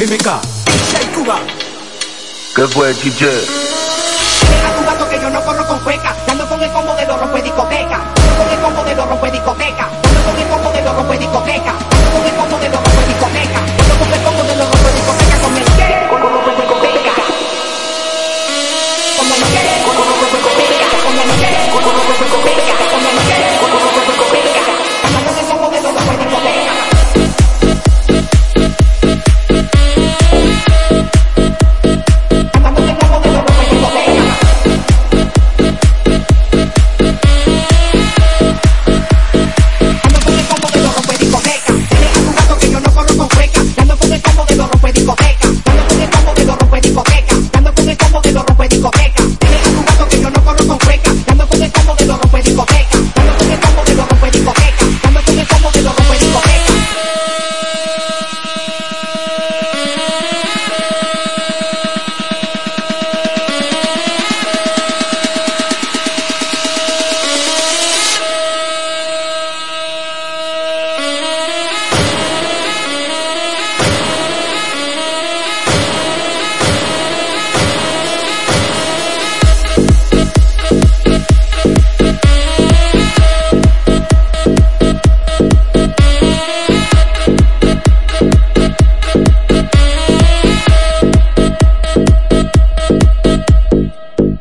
PMK, ¿Qué fue, chiche? Deja tu vato que yo no corro con cueca. Ando con el combo de los rompe discoteca. Ando con el combo de los rompe discoteca. Ando con el combo de los rompe discoteca. Ando con el combo de los rompe discoteca. Ando con el combo de los rompe discoteca. Con el que, con los rompe discoteca. Con el que, con los rompe discoteca. Con el que, con los rompe discoteca.